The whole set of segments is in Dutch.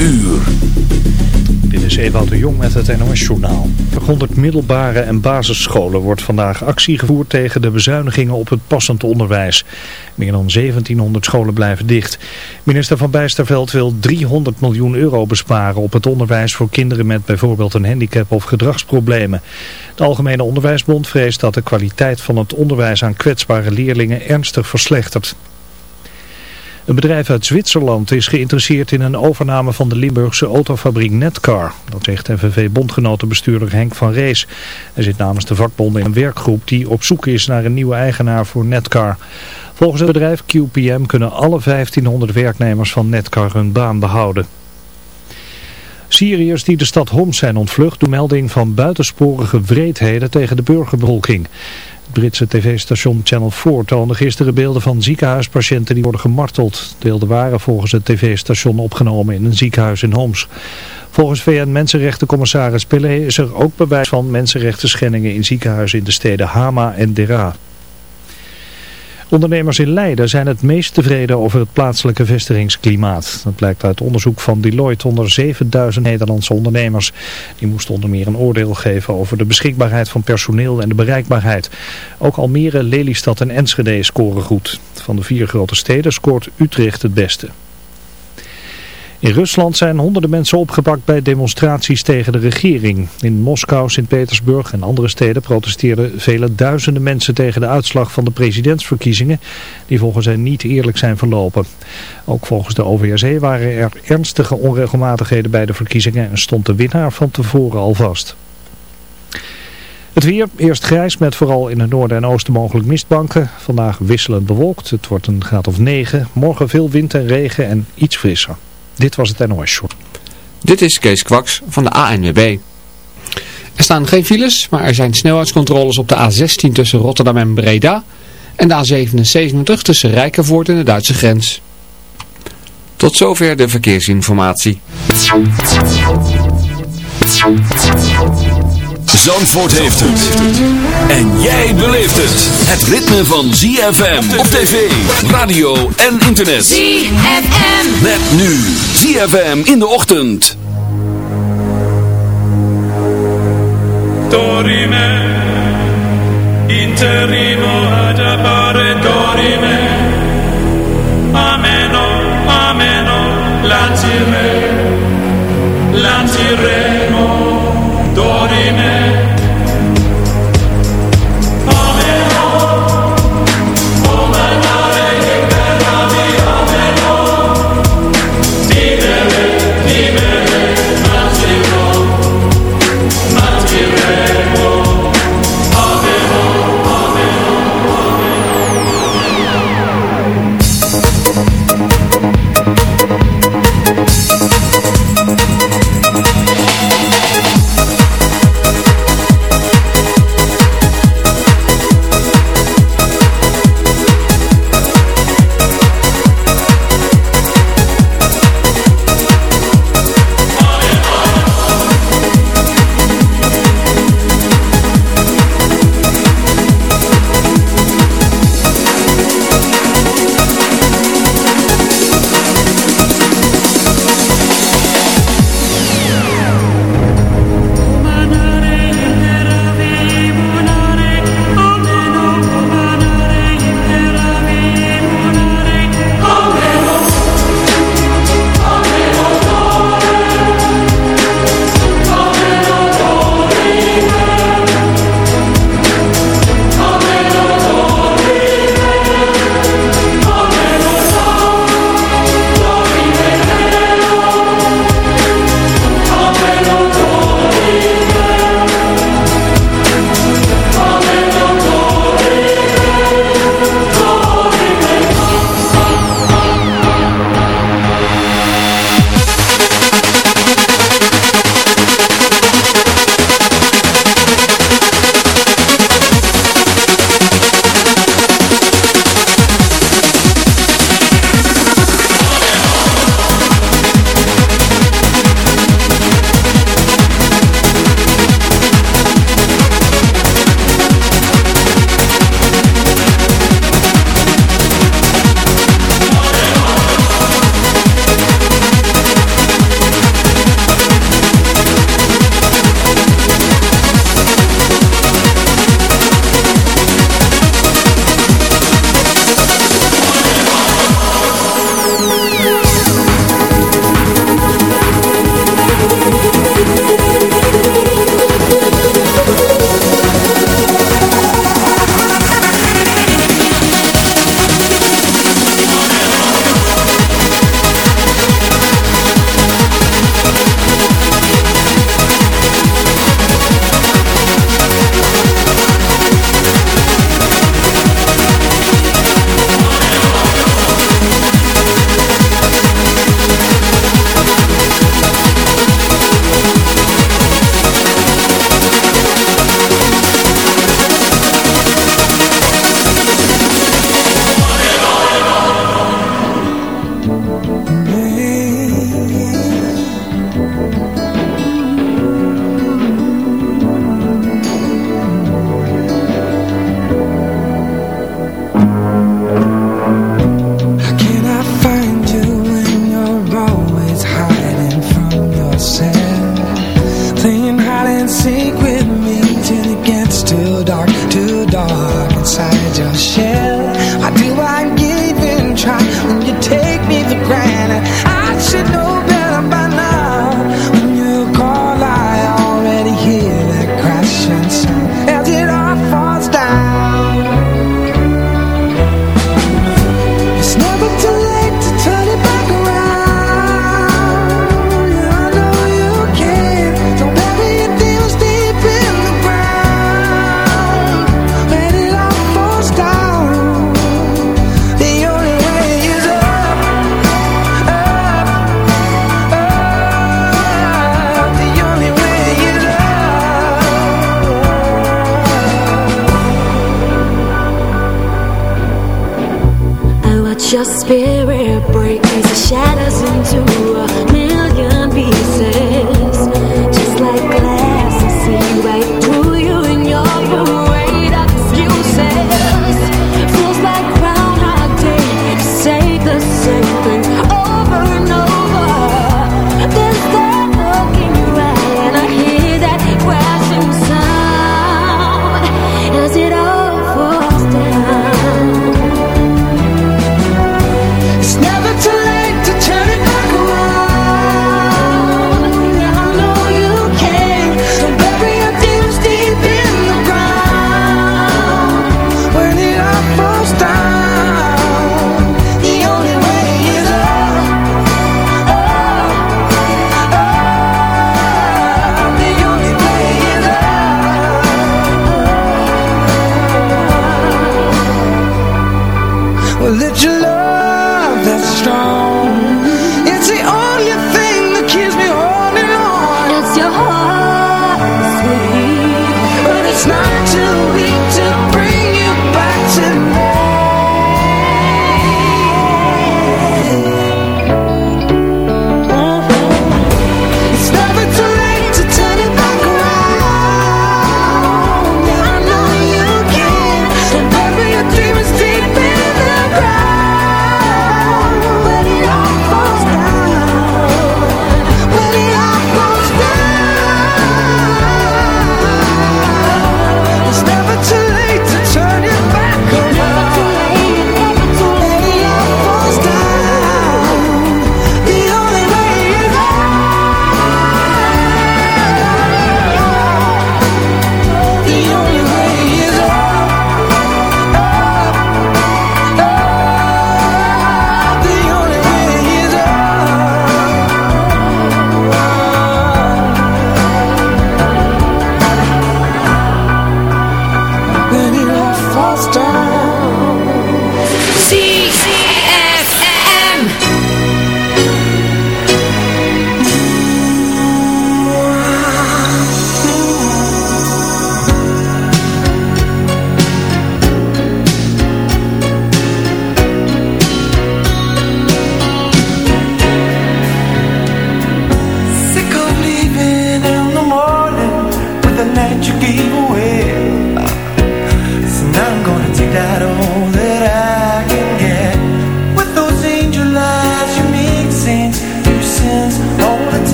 Uur. Dit is Ewout de Jong met het NOS-journaal. Voor 100 middelbare en basisscholen wordt vandaag actie gevoerd tegen de bezuinigingen op het passend onderwijs. Meer dan 1700 scholen blijven dicht. Minister Van Bijsterveld wil 300 miljoen euro besparen op het onderwijs voor kinderen met bijvoorbeeld een handicap of gedragsproblemen. De Algemene Onderwijsbond vreest dat de kwaliteit van het onderwijs aan kwetsbare leerlingen ernstig verslechtert. Een bedrijf uit Zwitserland is geïnteresseerd in een overname van de Limburgse autofabriek Netcar. Dat zegt FNV-bondgenotenbestuurder Henk van Rees. Hij zit namens de vakbonden in een werkgroep die op zoek is naar een nieuwe eigenaar voor Netcar. Volgens het bedrijf QPM kunnen alle 1500 werknemers van Netcar hun baan behouden. Syriërs die de stad Homs zijn ontvlucht doen melding van buitensporige wreedheden tegen de burgerbevolking. Britse tv-station Channel 4 toonde gisteren beelden van ziekenhuispatiënten die worden gemarteld. Deelden waren volgens het tv-station opgenomen in een ziekenhuis in Homs. Volgens VN-mensenrechtencommissaris Pillay is er ook bewijs van mensenrechten schendingen in ziekenhuizen in de steden Hama en Dera. Ondernemers in Leiden zijn het meest tevreden over het plaatselijke vestigingsklimaat. Dat blijkt uit onderzoek van Deloitte onder 7000 Nederlandse ondernemers. Die moesten onder meer een oordeel geven over de beschikbaarheid van personeel en de bereikbaarheid. Ook Almere, Lelystad en Enschede scoren goed. Van de vier grote steden scoort Utrecht het beste. In Rusland zijn honderden mensen opgepakt bij demonstraties tegen de regering. In Moskou, Sint-Petersburg en andere steden protesteerden vele duizenden mensen tegen de uitslag van de presidentsverkiezingen, die volgens hen niet eerlijk zijn verlopen. Ook volgens de OVSE waren er ernstige onregelmatigheden bij de verkiezingen en stond de winnaar van tevoren al vast. Het weer, eerst grijs met vooral in het noorden en oosten mogelijk mistbanken. Vandaag wisselend bewolkt, het wordt een graad of 9. Morgen veel wind en regen en iets frisser. Dit was het NOS Short. Dit is Kees Kwaks van de ANWB. Er staan geen files, maar er zijn snelheidscontroles op de A16 tussen Rotterdam en Breda en de A77 tussen Rijkenvoort en de Duitse grens. Tot zover de verkeersinformatie. Zandvoort heeft het. En jij beleeft het. Het ritme van ZFM op tv, radio en internet. ZFM. Met nu ZFM in de ochtend. Dorime, interrimo ad appare dorime. Ameno, ameno, lancire, lanciremo,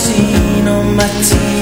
seen on my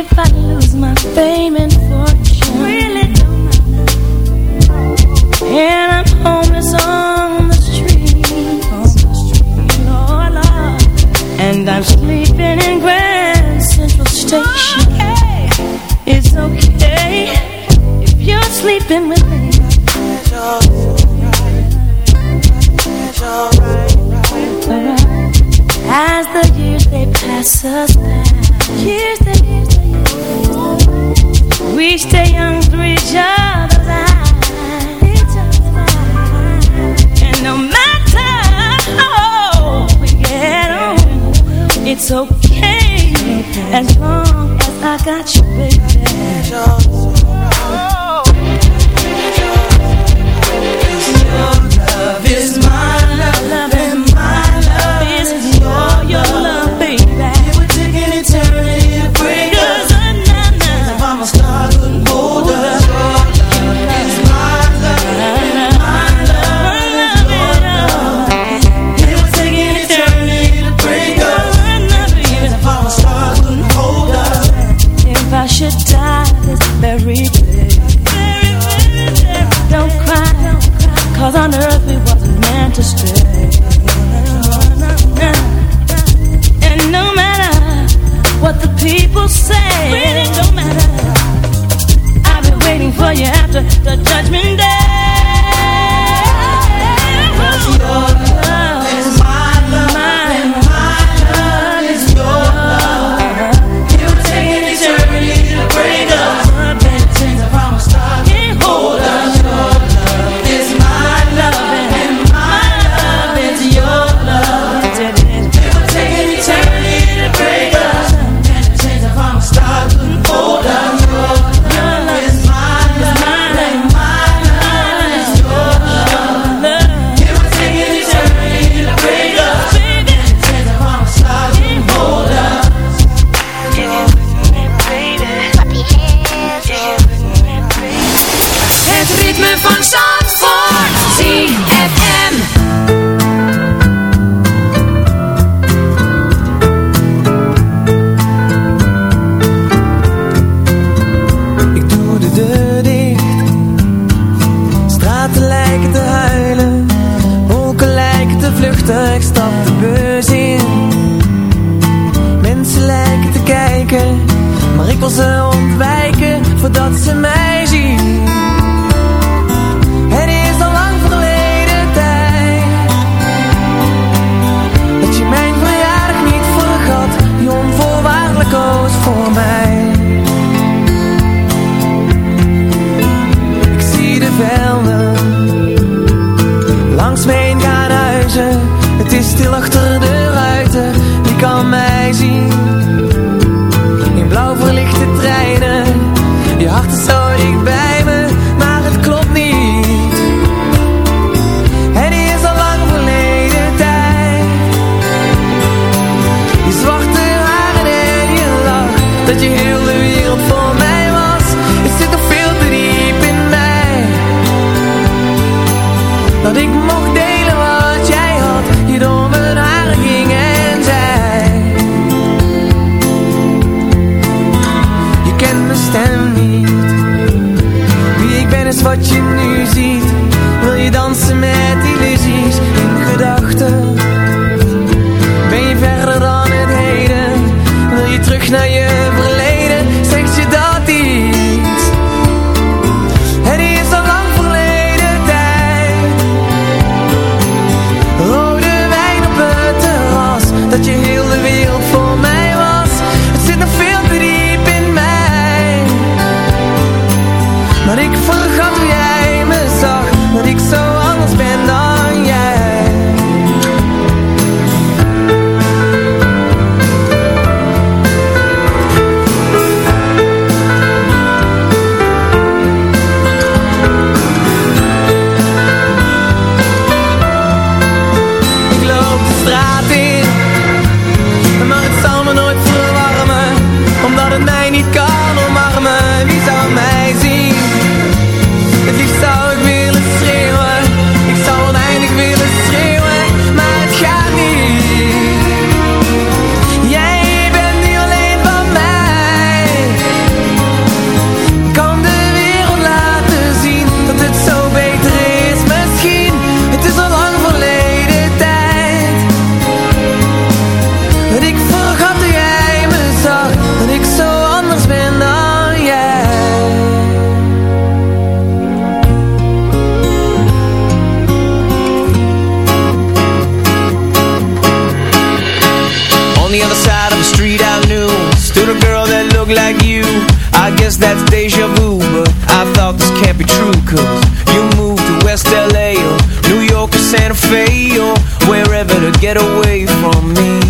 if I lose my fame and fortune? Really and I'm homeless on the street. Lord. And I'm sleeping in Grand Central Station. Oh, okay. It's okay if you're sleeping with can't be true Cause you moved to West L.A. or New York or Santa Fe Or wherever to get away from me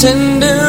Tender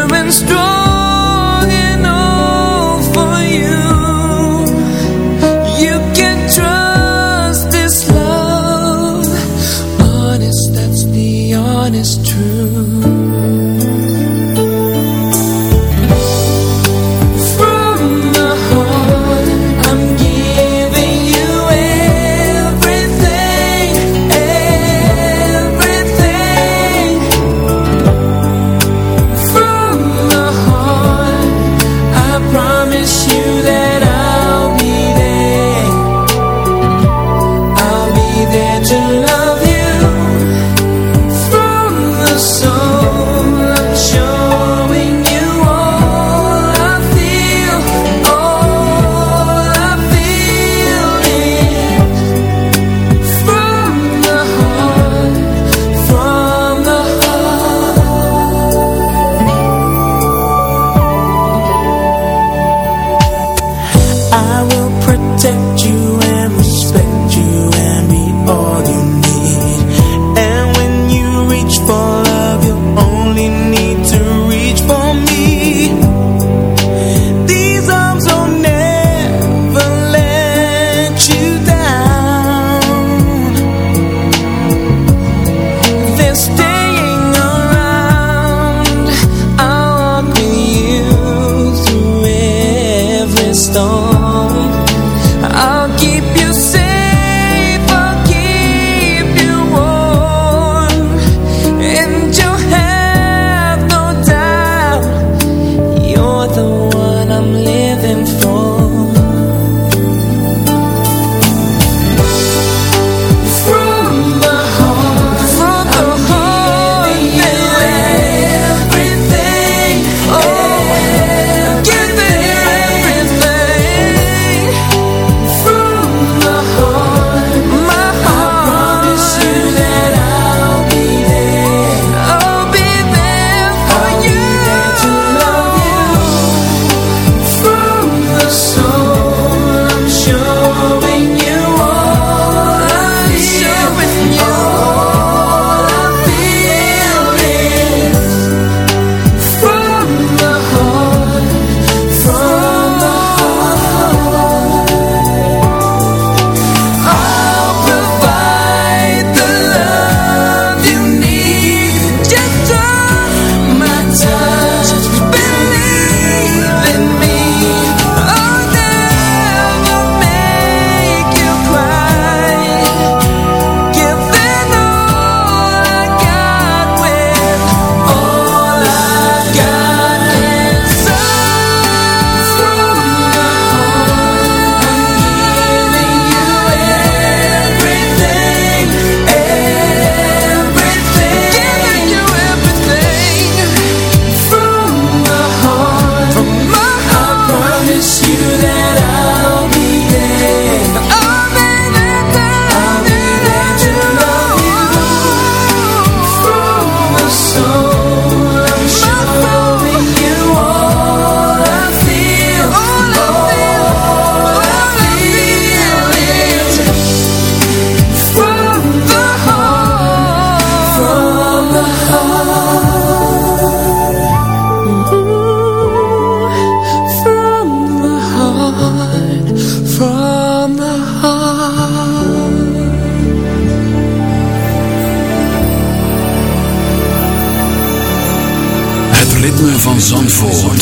Zandvoort.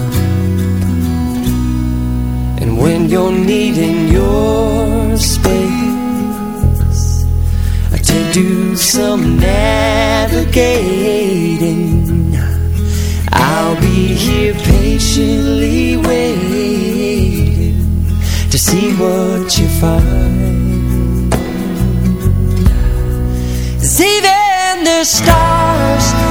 when you're needing your space. I to do some navigating. I'll be here patiently waiting to see what you find. See, then the stars.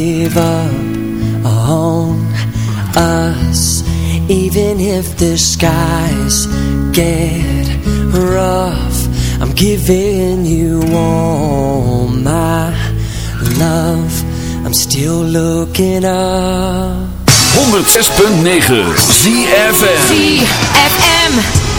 Give up on us, even if the skies get rough. I'm giving you all my love. I'm still looking up. 106.9 ZFM. ZFM.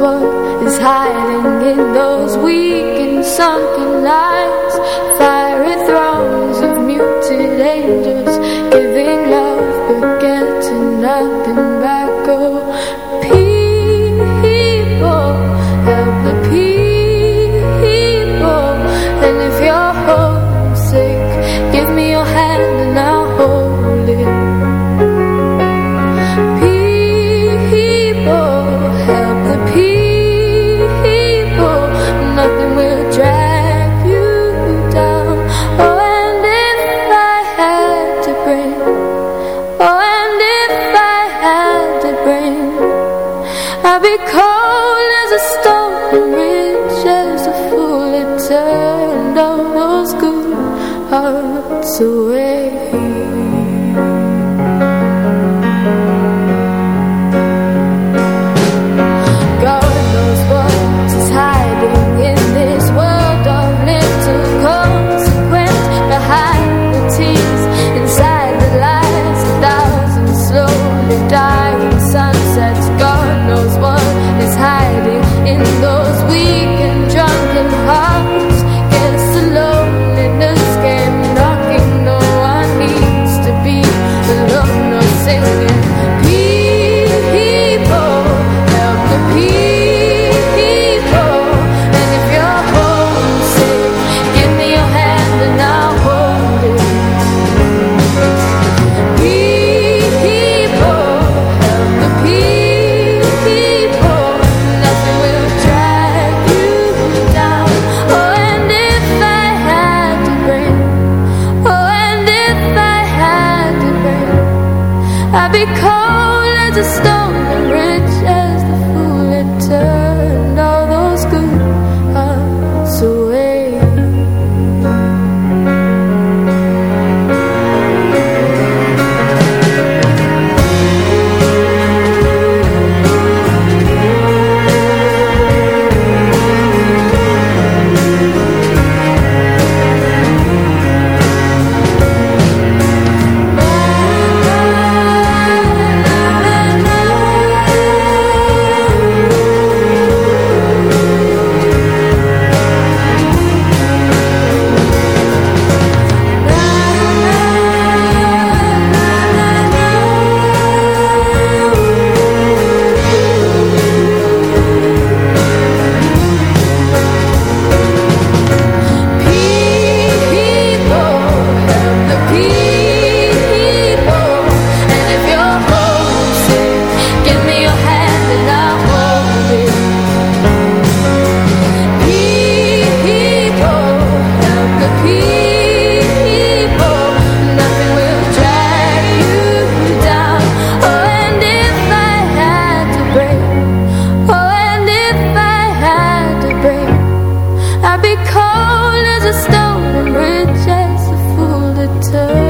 What is hiding in those weak and sunken lines. I'd be cold as a stone and rich as a fool to turn.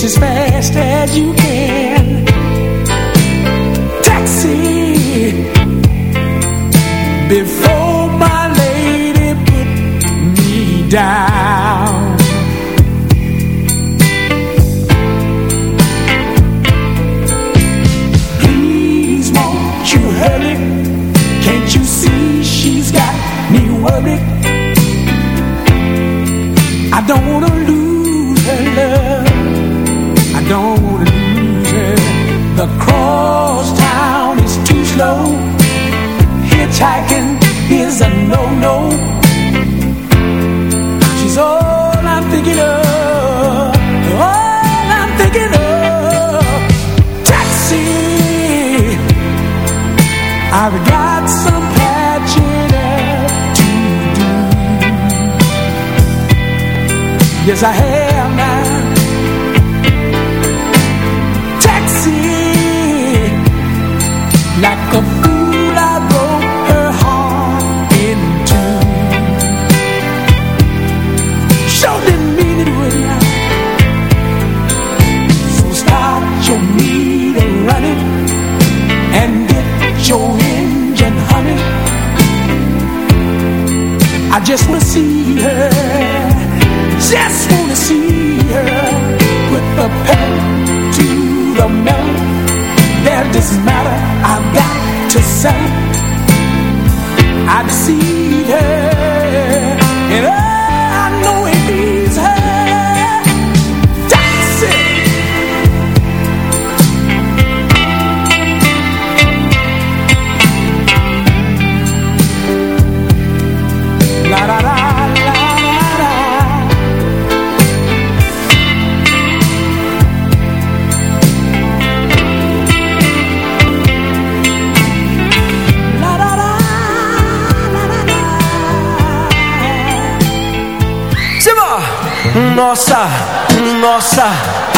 just as fast as you can.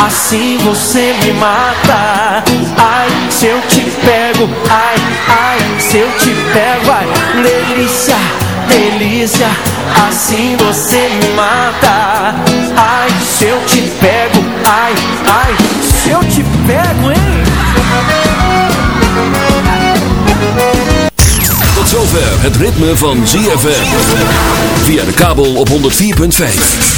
Assim você me mata. Ai, se eu te pego, ai, ai, se eu te pego, ai, delícia, delícia, assim você me mata. Ai, se eu te pego, ai, ai, se eu te pego, hein? Tot zover het ritme van ZFM. Via de kabel op 104.5.